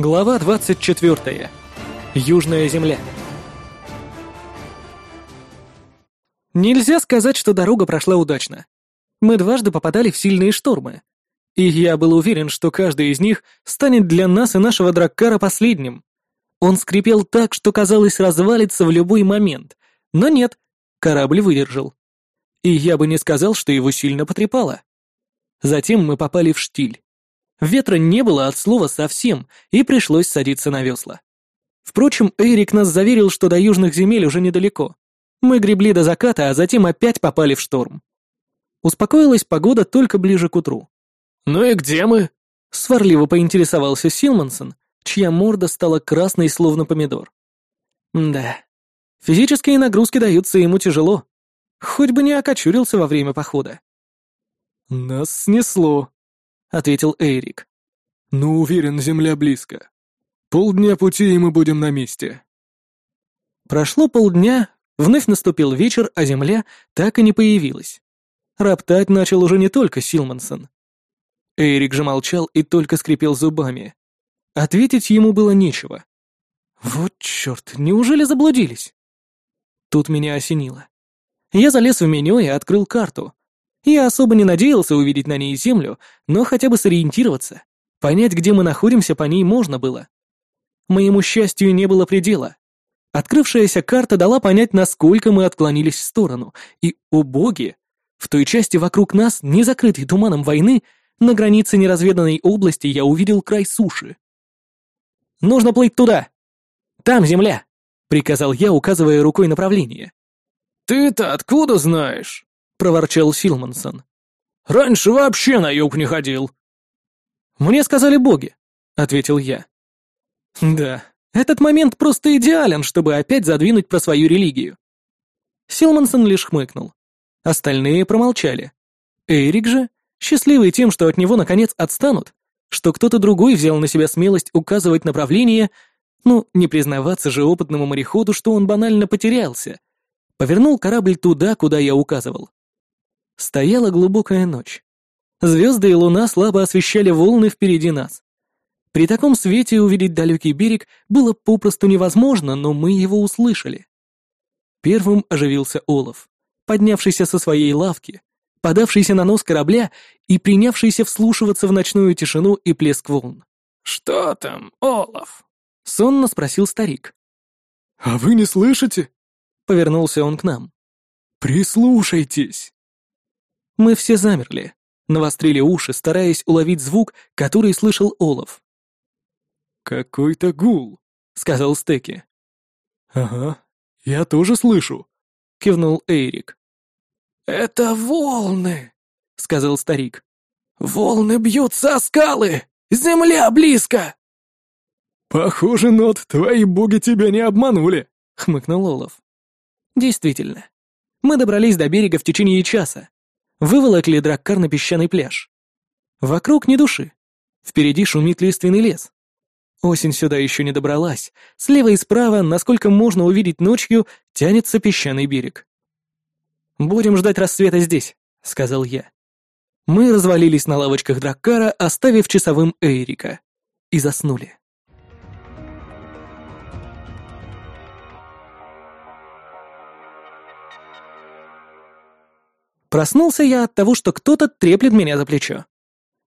Глава 24. Южная земля. Нельзя сказать, что дорога прошла удачно. Мы дважды попадали в сильные штормы. И я был уверен, что каждый из них станет для нас и нашего Драккара последним. Он скрипел так, что казалось развалится в любой момент. Но нет, корабль выдержал. И я бы не сказал, что его сильно потрепало. Затем мы попали в штиль. Ветра не было от слова совсем, и пришлось садиться на весла. Впрочем, Эрик нас заверил, что до южных земель уже недалеко. Мы гребли до заката, а затем опять попали в шторм. Успокоилась погода только ближе к утру. «Ну и где мы?» — сварливо поинтересовался Силмансон, чья морда стала красной, словно помидор. Да, физические нагрузки даются ему тяжело. Хоть бы не окочурился во время похода. «Нас снесло», — ответил Эрик. «Но уверен, земля близко. Полдня пути, и мы будем на месте». Прошло полдня, вновь наступил вечер, а земля так и не появилась. Роптать начал уже не только Силмансон. Эрик же молчал и только скрипел зубами. Ответить ему было нечего. Вот черт, неужели заблудились? Тут меня осенило. Я залез в меню и открыл карту. Я особо не надеялся увидеть на ней землю, но хотя бы сориентироваться. Понять, где мы находимся, по ней можно было. Моему счастью не было предела. Открывшаяся карта дала понять, насколько мы отклонились в сторону. И, о боги, в той части вокруг нас, не закрытой туманом войны, на границе неразведанной области я увидел край суши. «Нужно плыть туда! Там земля!» — приказал я, указывая рукой направление. «Ты-то откуда знаешь?» Проворчал Силмансон. «Раньше вообще на юг не ходил». «Мне сказали боги», — ответил я. «Да, этот момент просто идеален, чтобы опять задвинуть про свою религию». Силмансон лишь хмыкнул. Остальные промолчали. Эрик же, счастливый тем, что от него наконец отстанут, что кто-то другой взял на себя смелость указывать направление, ну, не признаваться же опытному мореходу, что он банально потерялся, повернул корабль туда, куда я указывал. Стояла глубокая ночь. Звезды и луна слабо освещали волны впереди нас. При таком свете увидеть далекий берег было попросту невозможно, но мы его услышали. Первым оживился Олаф, поднявшийся со своей лавки, подавшийся на нос корабля и принявшийся вслушиваться в ночную тишину и плеск волн. «Что там, Олаф?» — сонно спросил старик. «А вы не слышите?» — повернулся он к нам. «Прислушайтесь!» Мы все замерли, навострили уши, стараясь уловить звук, который слышал Олаф. «Какой-то гул», — сказал Стеки. «Ага, я тоже слышу», — кивнул Эйрик. «Это волны», — сказал старик. «Волны бьются о скалы! Земля близко!» «Похоже, Нот, твои боги тебя не обманули», — хмыкнул Олаф. «Действительно. Мы добрались до берега в течение часа, Выволокли драккар на песчаный пляж. Вокруг ни души. Впереди шумит лиственный лес. Осень сюда еще не добралась. Слева и справа, насколько можно увидеть ночью, тянется песчаный берег. «Будем ждать рассвета здесь», — сказал я. Мы развалились на лавочках Драккара, оставив часовым Эйрика. И заснули. Проснулся я от того, что кто-то треплет меня за плечо.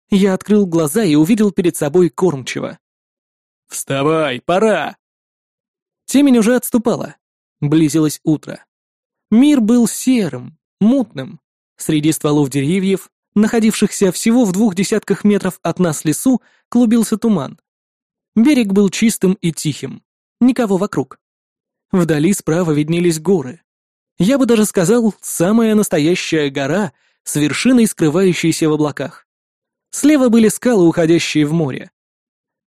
Я открыл глаза и увидел перед собой кормчего. «Вставай, пора!» Темень уже отступала. Близилось утро. Мир был серым, мутным. Среди стволов деревьев, находившихся всего в двух десятках метров от нас лесу, клубился туман. Берег был чистым и тихим. Никого вокруг. Вдали справа виднелись горы. Я бы даже сказал, самая настоящая гора с вершиной, скрывающейся в облаках. Слева были скалы, уходящие в море.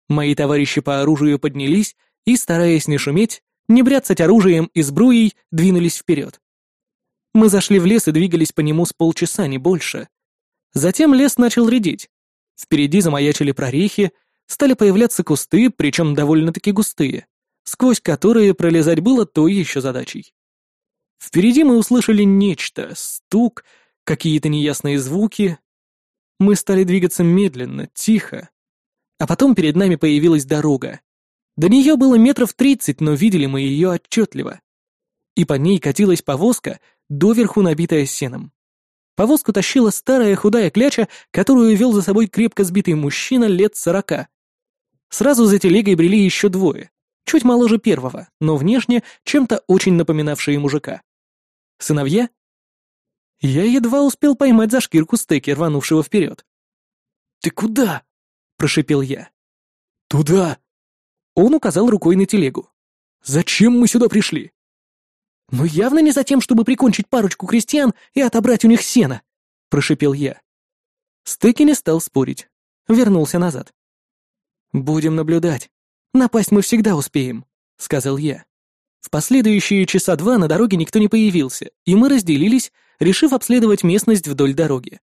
Мои товарищи по оружию поднялись и, стараясь не шуметь, не бряцать оружием и сбруей, двинулись вперед. Мы зашли в лес и двигались по нему с полчаса, не больше. Затем лес начал редеть. Впереди замаячили прорехи, стали появляться кусты, причем довольно-таки густые, сквозь которые пролезать было той еще задачей. Впереди мы услышали нечто, стук, какие-то неясные звуки. Мы стали двигаться медленно, тихо. А потом перед нами появилась дорога. До нее было метров тридцать, но видели мы ее отчетливо. И по ней катилась повозка, доверху набитая сеном. Повозку тащила старая худая кляча, которую вел за собой крепко сбитый мужчина лет сорока. Сразу за телегой брели еще двое, чуть моложе первого, но внешне чем-то очень напоминавшие мужика. Сыновья? Я едва успел поймать за шкирку стеки, рванувшего вперед. «Ты куда?» — прошипел я. «Туда!» Он указал рукой на телегу. «Зачем мы сюда пришли?» «Ну явно не за тем, чтобы прикончить парочку крестьян и отобрать у них сено», — прошипел я. Стеки не стал спорить. Вернулся назад. «Будем наблюдать. Напасть мы всегда успеем», — сказал я. В последующие часа два на дороге никто не появился, и мы разделились, решив обследовать местность вдоль дороги.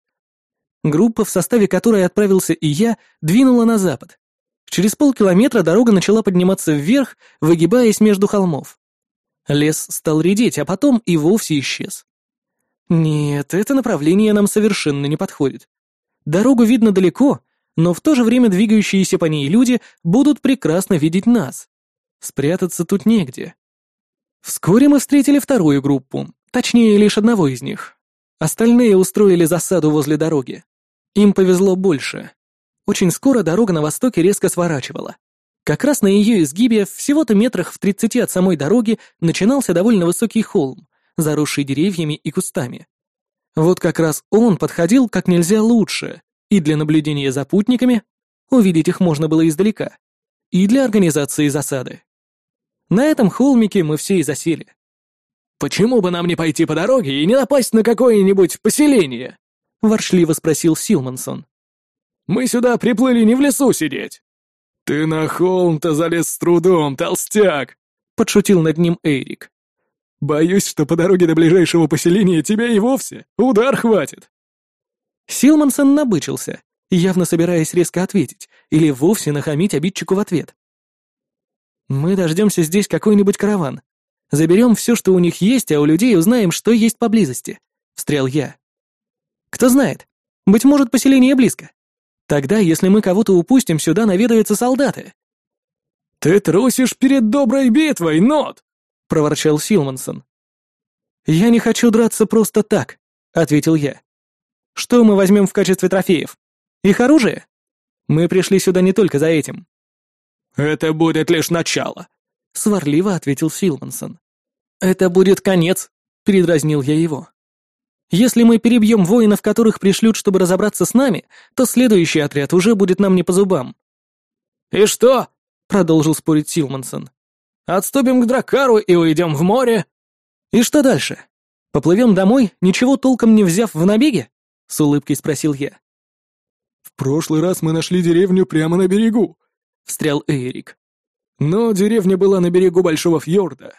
Группа, в составе которой отправился и я, двинула на запад. Через полкилометра дорога начала подниматься вверх, выгибаясь между холмов. Лес стал редеть, а потом и вовсе исчез. Нет, это направление нам совершенно не подходит. Дорогу видно далеко, но в то же время двигающиеся по ней люди будут прекрасно видеть нас. Спрятаться тут негде. Вскоре мы встретили вторую группу, точнее, лишь одного из них. Остальные устроили засаду возле дороги. Им повезло больше. Очень скоро дорога на востоке резко сворачивала. Как раз на ее изгибе, всего-то метрах в тридцати от самой дороги, начинался довольно высокий холм, заросший деревьями и кустами. Вот как раз он подходил как нельзя лучше, и для наблюдения за путниками, увидеть их можно было издалека, и для организации засады. На этом холмике мы все и засели. «Почему бы нам не пойти по дороге и не напасть на какое-нибудь поселение?» — воршливо спросил Силмансон. «Мы сюда приплыли не в лесу сидеть». «Ты на холм-то залез с трудом, толстяк!» — подшутил над ним Эрик. «Боюсь, что по дороге до ближайшего поселения тебя и вовсе удар хватит». Силмансон набычился, явно собираясь резко ответить или вовсе нахамить обидчику в ответ. «Мы дождемся здесь какой-нибудь караван. Заберем все, что у них есть, а у людей узнаем, что есть поблизости», — встрял я. «Кто знает, быть может, поселение близко. Тогда, если мы кого-то упустим, сюда наведаются солдаты». «Ты трусишь перед доброй битвой, Нот!» — проворчал Силмансон. «Я не хочу драться просто так», — ответил я. «Что мы возьмем в качестве трофеев? Их оружие? Мы пришли сюда не только за этим». «Это будет лишь начало», — сварливо ответил Силмансон. «Это будет конец», — передразнил я его. Если мы перебьем воинов, которых пришлют, чтобы разобраться с нами, то следующий отряд уже будет нам не по зубам». «И что?» — продолжил спорить Силмансон. «Отступим к Дракару и уйдем в море». «И что дальше? Поплывем домой, ничего толком не взяв в набеге?» — с улыбкой спросил я. «В прошлый раз мы нашли деревню прямо на берегу», — встрял Эрик. «Но деревня была на берегу Большого фьорда».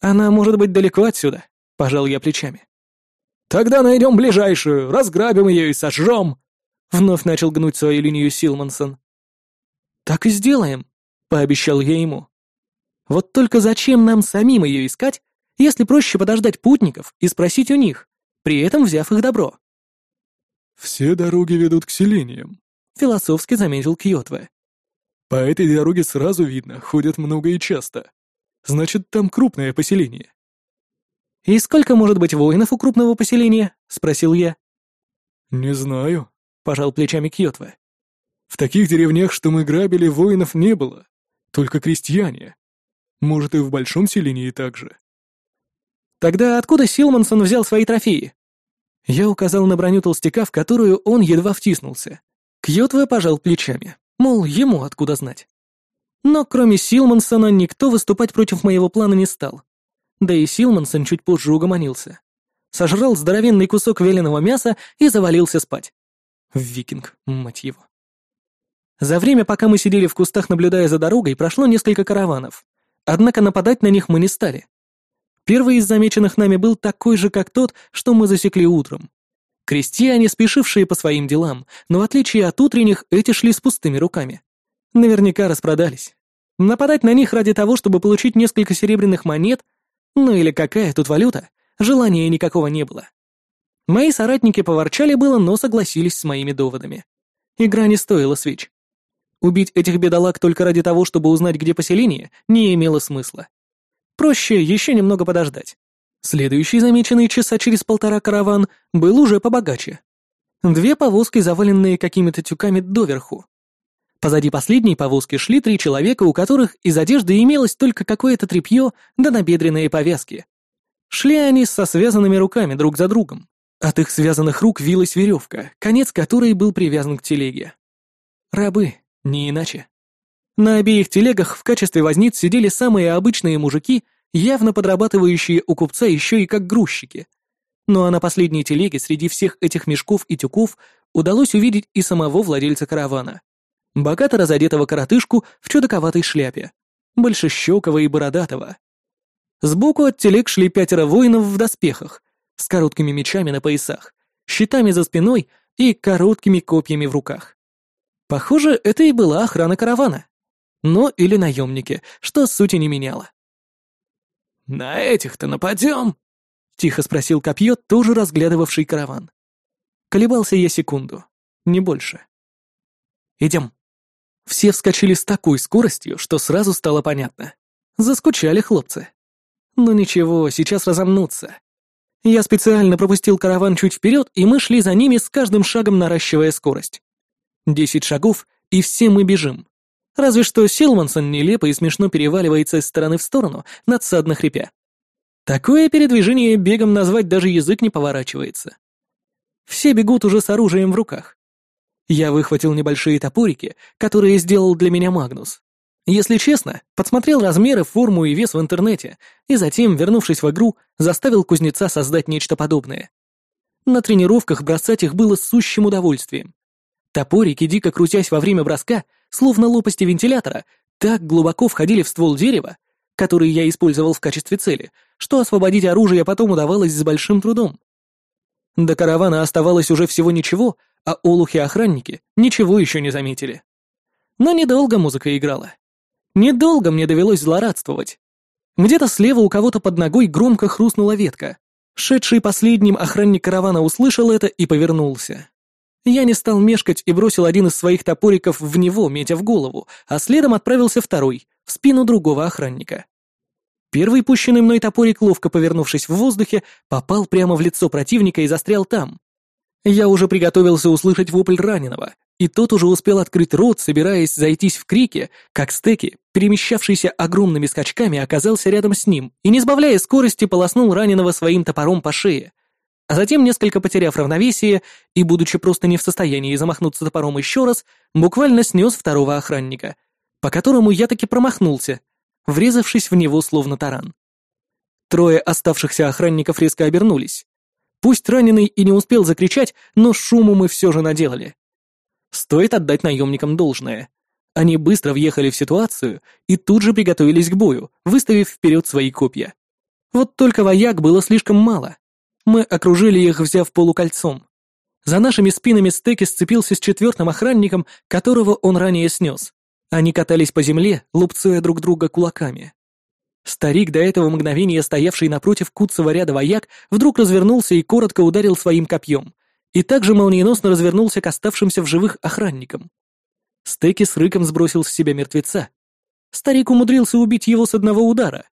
«Она может быть далеко отсюда», — пожал я плечами. Тогда найдем ближайшую, разграбим ее и сожжем!» Вновь начал гнуть свою линию Силмансон. «Так и сделаем», — пообещал я ему. «Вот только зачем нам самим ее искать, если проще подождать путников и спросить у них, при этом взяв их добро?» «Все дороги ведут к селениям», — философски заметил Кьотве. «По этой дороге сразу видно, ходят много и часто. Значит, там крупное поселение. «И сколько может быть воинов у крупного поселения?» — спросил я. «Не знаю», — пожал плечами Кьотва. «В таких деревнях, что мы грабили, воинов не было. Только крестьяне. Может, и в большом селении также». «Тогда откуда Силмансон взял свои трофеи?» Я указал на броню толстяка, в которую он едва втиснулся. Кьотва пожал плечами, мол, ему откуда знать. Но кроме Силмансона никто выступать против моего плана не стал. Да и Силмансон чуть позже угомонился. Сожрал здоровенный кусок веленого мяса и завалился спать. Викинг, мать его. За время, пока мы сидели в кустах, наблюдая за дорогой, прошло несколько караванов. Однако нападать на них мы не стали. Первый из замеченных нами был такой же, как тот, что мы засекли утром. Крестьяне, спешившие по своим делам, но в отличие от утренних, эти шли с пустыми руками. Наверняка распродались. Нападать на них ради того, чтобы получить несколько серебряных монет, ну или какая тут валюта? Желания никакого не было. Мои соратники поворчали было, но согласились с моими доводами. Игра не стоила свеч. Убить этих бедолаг только ради того, чтобы узнать, где поселение, не имело смысла. Проще еще немного подождать. Следующий замеченный часа через полтора караван был уже побогаче. Две повозки, заваленные какими-то тюками доверху. Позади последней повозки шли три человека, у которых из одежды имелось только какое-то тряпье да набедренные повязки. Шли они со связанными руками друг за другом. От их связанных рук вилась веревка, конец которой был привязан к телеге. Рабы, не иначе. На обеих телегах в качестве возниц сидели самые обычные мужики, явно подрабатывающие у купца еще и как грузчики. Ну а на последней телеге среди всех этих мешков и тюков удалось увидеть и самого владельца каравана. Богато разодетого коротышку в чудаковатой шляпе, большещекого и бородатого. Сбоку от телег шли пятеро воинов в доспехах, с короткими мечами на поясах, щитами за спиной и короткими копьями в руках. Похоже, это и была охрана каравана. Ну, или наемники, что сути не меняло. «На этих-то нападем?» — тихо спросил копье, тоже разглядывавший караван. Колебался я секунду, не больше. «Идем». Все вскочили с такой скоростью, что сразу стало понятно. Заскучали хлопцы. Ну ничего, сейчас разомнутся. Я специально пропустил караван чуть вперед, и мы шли за ними с каждым шагом наращивая скорость. Десять шагов, и все мы бежим. Разве что Силмансон нелепо и смешно переваливается из стороны в сторону, надсадно хрипя. Такое передвижение бегом назвать даже язык не поворачивается. Все бегут уже с оружием в руках. Я выхватил небольшие топорики, которые сделал для меня Магнус. Если честно, подсмотрел размеры, форму и вес в интернете, и затем, вернувшись в игру, заставил кузнеца создать нечто подобное. На тренировках бросать их было сущим удовольствием. Топорики, дико крутясь во время броска, словно лопасти вентилятора, так глубоко входили в ствол дерева, который я использовал в качестве цели, что освободить оружие потом удавалось с большим трудом. До каравана оставалось уже всего ничего, а олухи-охранники ничего еще не заметили. Но недолго музыка играла. Недолго мне довелось злорадствовать. Где-то слева у кого-то под ногой громко хрустнула ветка. Шедший последним охранник каравана услышал это и повернулся. Я не стал мешкать и бросил один из своих топориков в него, метя в голову, а следом отправился второй, в спину другого охранника. Первый пущенный мной топорик, ловко повернувшись в воздухе, попал прямо в лицо противника и застрял там. Я уже приготовился услышать вопль раненого, и тот уже успел открыть рот, собираясь зайтись в крике, как стеки, перемещавшийся огромными скачками, оказался рядом с ним и, не сбавляя скорости, полоснул раненого своим топором по шее. А затем, несколько потеряв равновесие и, будучи просто не в состоянии замахнуться топором еще раз, буквально снес второго охранника, по которому я таки промахнулся, врезавшись в него словно таран. Трое оставшихся охранников резко обернулись. Пусть раненый и не успел закричать, но шуму мы все же наделали. Стоит отдать наемникам должное. Они быстро въехали в ситуацию и тут же приготовились к бою, выставив вперед свои копья. Вот только вояк было слишком мало. Мы окружили их, взяв полукольцом. За нашими спинами Стеки сцепился с четвертым охранником, которого он ранее снес. Они катались по земле, лупцуя друг друга кулаками. Старик, до этого мгновения стоявший напротив куцого ряда вояк, вдруг развернулся и коротко ударил своим копьем, и также молниеносно развернулся к оставшимся в живых охранникам. Стеки с рыком сбросил с себя мертвеца. Старик умудрился убить его с одного удара.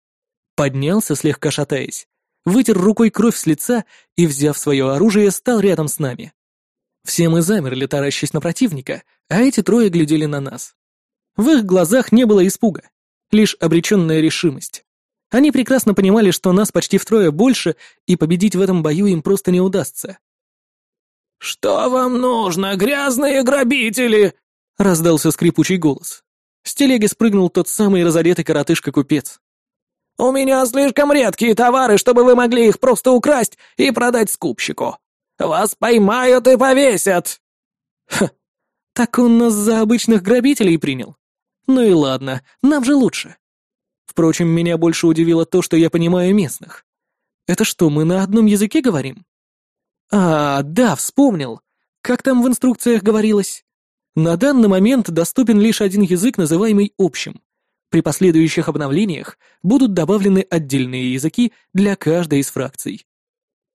Поднялся, слегка шатаясь, вытер рукой кровь с лица и, взяв свое оружие, стал рядом с нами. Все мы замерли, таращась на противника, а эти трое глядели на нас. В их глазах не было испуга, лишь обреченная решимость. Они прекрасно понимали, что нас почти втрое больше, и победить в этом бою им просто не удастся. «Что вам нужно, грязные грабители?» — раздался скрипучий голос. С телеги спрыгнул тот самый разодетый коротышка-купец. «У меня слишком редкие товары, чтобы вы могли их просто украсть и продать скупщику. Вас поймают и повесят!» «Ха, так он нас за обычных грабителей принял. Ну и ладно, нам же лучше. Впрочем, меня больше удивило то, что я понимаю местных. Это что, мы на одном языке говорим? А, да, вспомнил. Как там в инструкциях говорилось? На данный момент доступен лишь один язык, называемый общим. При последующих обновлениях будут добавлены отдельные языки для каждой из фракций.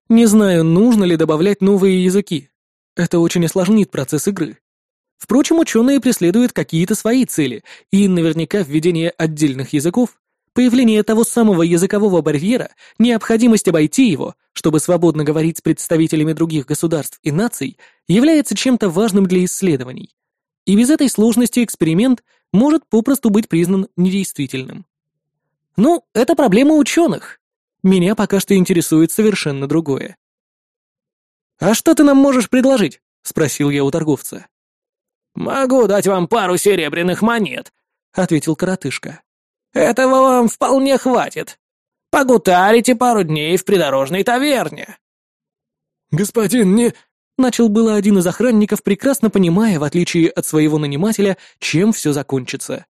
Не знаю, нужно ли добавлять новые языки. Это очень осложнит процесс игры. Впрочем, ученые преследуют какие-то свои цели, и наверняка введение отдельных языков, появление того самого языкового барьера, необходимость обойти его, чтобы свободно говорить с представителями других государств и наций, является чем-то важным для исследований. И без этой сложности эксперимент может попросту быть признан недействительным. Ну, это проблема ученых. Меня пока что интересует совершенно другое. «А что ты нам можешь предложить?» — спросил я у торговца. «Могу дать вам пару серебряных монет», — ответил коротышка. «Этого вам вполне хватит. Погутарите пару дней в придорожной таверне». «Господин, не...» — начал было один из охранников, прекрасно понимая, в отличие от своего нанимателя, чем все закончится.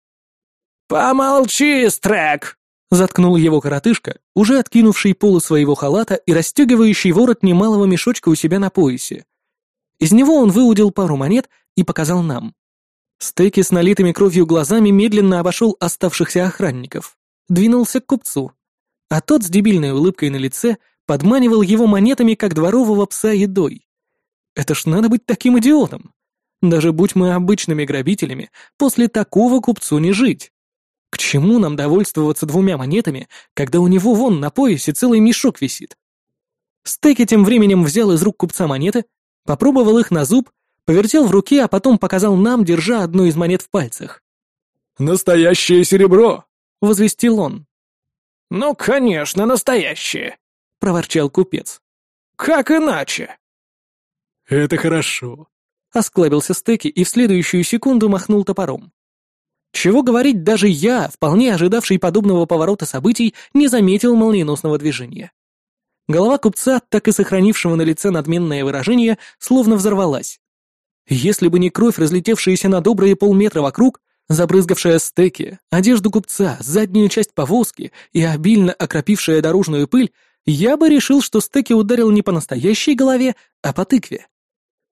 «Помолчи, Стрек!» — заткнул его коротышка, уже откинувший полы своего халата и расстегивающий ворот немалого мешочка у себя на поясе. Из него он выудил пару монет и показал нам. Стеки с налитыми кровью глазами медленно обошел оставшихся охранников, двинулся к купцу, а тот с дебильной улыбкой на лице подманивал его монетами, как дворового пса едой. Это ж надо быть таким идиотом. Даже будь мы обычными грабителями, после такого купцу не жить. К чему нам довольствоваться двумя монетами, когда у него вон на поясе целый мешок висит? Стеки тем временем взял из рук купца монеты, попробовал их на зуб повертел в руке, а потом показал нам, держа одну из монет в пальцах. «Настоящее серебро!» — возвестил он. «Ну, конечно, настоящее!» — проворчал купец. «Как иначе?» «Это хорошо», — осклабился Стеки и в следующую секунду махнул топором. Чего говорить, даже я, вполне ожидавший подобного поворота событий, не заметил молниеносного движения. Голова купца, так и сохранившего на лице надменное выражение, словно взорвалась. Если бы не кровь, разлетевшаяся на добрые полметра вокруг, забрызгавшая стеки, одежду купца, заднюю часть повозки и обильно окропившая дорожную пыль, я бы решил, что стеки ударил не по настоящей голове, а по тыкве.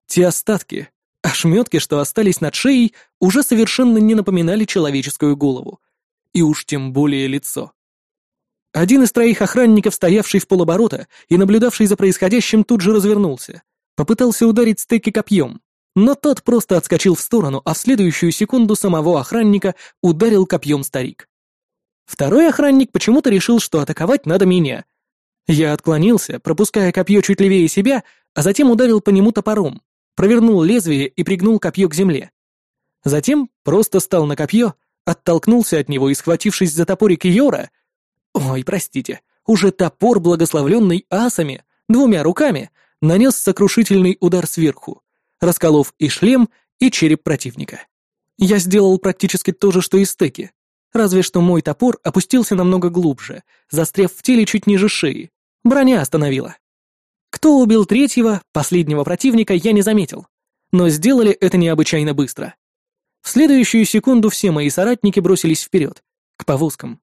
Те остатки, ошметки, что остались над шеей, уже совершенно не напоминали человеческую голову. И уж тем более лицо. Один из троих охранников, стоявший в полоборота и наблюдавший за происходящим, тут же развернулся. Попытался ударить стеки копьем, но тот просто отскочил в сторону, а в следующую секунду самого охранника ударил копьем старик. Второй охранник почему-то решил, что атаковать надо меня. Я отклонился, пропуская копье чуть левее себя, а затем ударил по нему топором, провернул лезвие и пригнул копье к земле. Затем просто стал на копье, оттолкнулся от него и, схватившись за топорик Йора... Ой, простите, уже топор, благословленный асами, двумя руками, нанес сокрушительный удар сверху расколов и шлем, и череп противника. Я сделал практически то же, что и стеки, разве что мой топор опустился намного глубже, застряв в теле чуть ниже шеи. Броня остановила. Кто убил третьего, последнего противника, я не заметил, но сделали это необычайно быстро. В следующую секунду все мои соратники бросились вперед, к повозкам.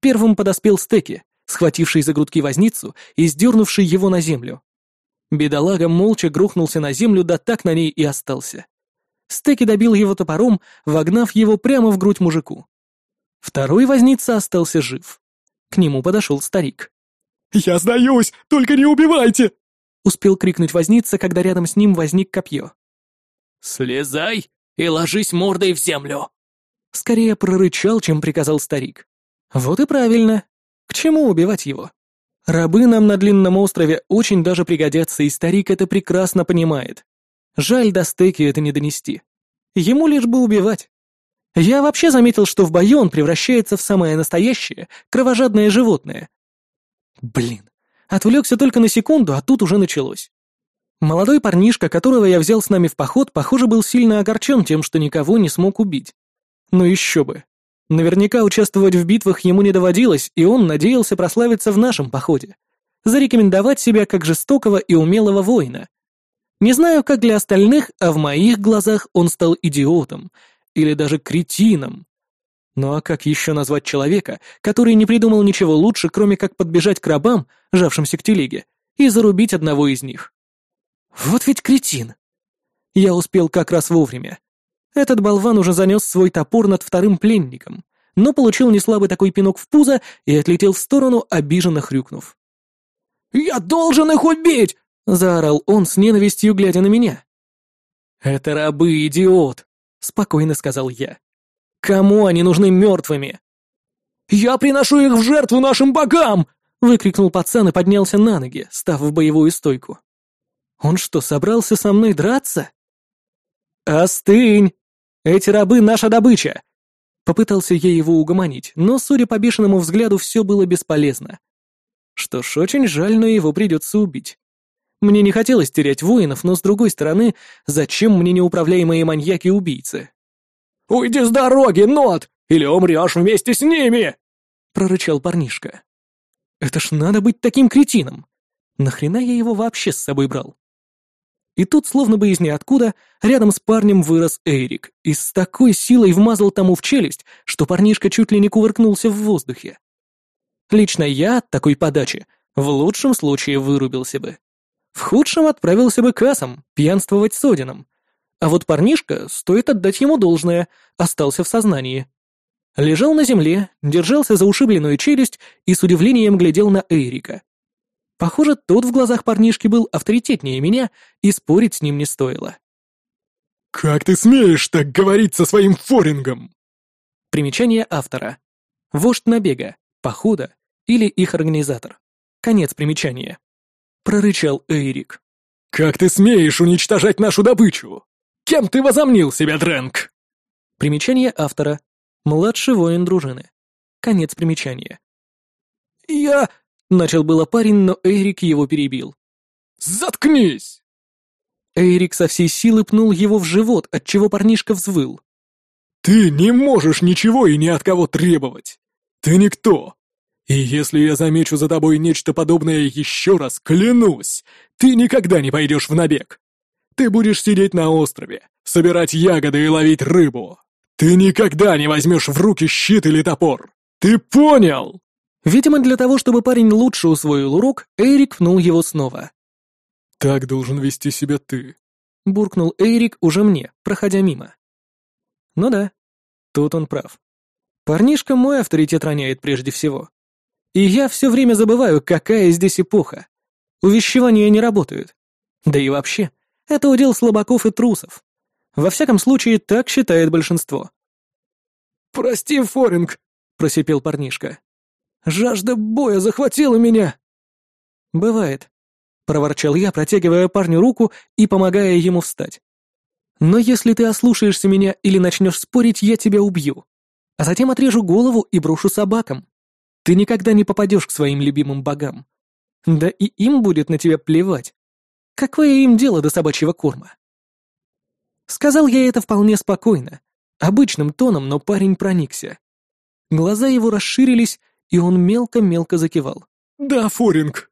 Первым подоспел Стеки, схвативший за грудки возницу и сдернувший его на землю. Бедолага молча грохнулся на землю, да так на ней и остался. Стеки добил его топором, вогнав его прямо в грудь мужику. Второй возница остался жив. К нему подошел старик. «Я сдаюсь! Только не убивайте!» Успел крикнуть возница, когда рядом с ним возник копье. «Слезай и ложись мордой в землю!» Скорее прорычал, чем приказал старик. Вот и правильно. К чему убивать его? Рабы нам на длинном острове очень даже пригодятся, и старик это прекрасно понимает. Жаль до стеки это не донести. Ему лишь бы убивать. Я вообще заметил, что в бою он превращается в самое настоящее, кровожадное животное. Блин, отвлекся только на секунду, а тут уже началось. Молодой парнишка, которого я взял с нами в поход, похоже, был сильно огорчен тем, что никого не смог убить. Ну еще бы. Наверняка участвовать в битвах ему не доводилось, и он надеялся прославиться в нашем походе. Зарекомендовать себя как жестокого и умелого воина. Не знаю, как для остальных, а в моих глазах он стал идиотом. Или даже кретином. Ну а как еще назвать человека, который не придумал ничего лучше, кроме как подбежать к рабам, жавшимся к телеге, и зарубить одного из них? Вот ведь кретин. Я успел как раз вовремя. Этот болван уже занес свой топор над вторым пленником, но получил неслабый такой пинок в пузо и отлетел в сторону, обиженно хрюкнув. «Я должен их убить!» — заорал он с ненавистью, глядя на меня. «Это рабы, идиот!» — спокойно сказал я. «Кому они нужны мертвыми?» «Я приношу их в жертву нашим богам!» — выкрикнул пацан и поднялся на ноги, став в боевую стойку. «Он что, собрался со мной драться?» «Остынь! Эти рабы — наша добыча!» Попытался я его угомонить, но, судя по бешеному взгляду, все было бесполезно. Что ж, очень жаль, но его придется убить. Мне не хотелось терять воинов, но, с другой стороны, зачем мне неуправляемые маньяки-убийцы? «Уйди с дороги, Нот, или умрешь вместе с ними!» — прорычал парнишка. «Это ж надо быть таким кретином! Нахрена я его вообще с собой брал?» И тут, словно бы из ниоткуда, рядом с парнем вырос Эрик и с такой силой вмазал тому в челюсть, что парнишка чуть ли не кувыркнулся в воздухе. Лично я от такой подачи в лучшем случае вырубился бы. В худшем отправился бы к асам, пьянствовать с Одином. А вот парнишка, стоит отдать ему должное, остался в сознании. Лежал на земле, держался за ушибленную челюсть и с удивлением глядел на Эрика. Похоже, тот в глазах парнишки был авторитетнее меня, и спорить с ним не стоило. «Как ты смеешь так говорить со своим форингом?» Примечание автора. Вождь набега, похода или их организатор. Конец примечания. Прорычал Эйрик. «Как ты смеешь уничтожать нашу добычу? Кем ты возомнил себя, Дрэнк?» Примечание автора. Младший воин дружины. Конец примечания. «Я...» Начал было парень, но Эрик его перебил. «Заткнись!» Эрик со всей силы пнул его в живот, отчего парнишка взвыл. «Ты не можешь ничего и ни от кого требовать! Ты никто! И если я замечу за тобой нечто подобное еще раз, клянусь, ты никогда не пойдешь в набег! Ты будешь сидеть на острове, собирать ягоды и ловить рыбу! Ты никогда не возьмешь в руки щит или топор! Ты понял?» Видимо, для того, чтобы парень лучше усвоил урок, Эрик пнул его снова. «Так должен вести себя ты», — буркнул Эрик уже мне, проходя мимо. Ну да, тут он прав. Парнишка мой авторитет роняет прежде всего. И я все время забываю, какая здесь эпоха. Увещевания не работают. Да и вообще, это удел слабаков и трусов. Во всяком случае, так считает большинство. «Прости, Форинг», — просипел парнишка. Жажда боя захватила меня!» «Бывает», — проворчал я, протягивая парню руку и помогая ему встать. «Но если ты ослушаешься меня или начнешь спорить, я тебя убью, а затем отрежу голову и брошу собакам. Ты никогда не попадешь к своим любимым богам. Да и им будет на тебя плевать. Какое им дело до собачьего корма?» Сказал я это вполне спокойно, обычным тоном, но парень проникся. Глаза его расширились, и он мелко-мелко закивал. «Да, Форинг,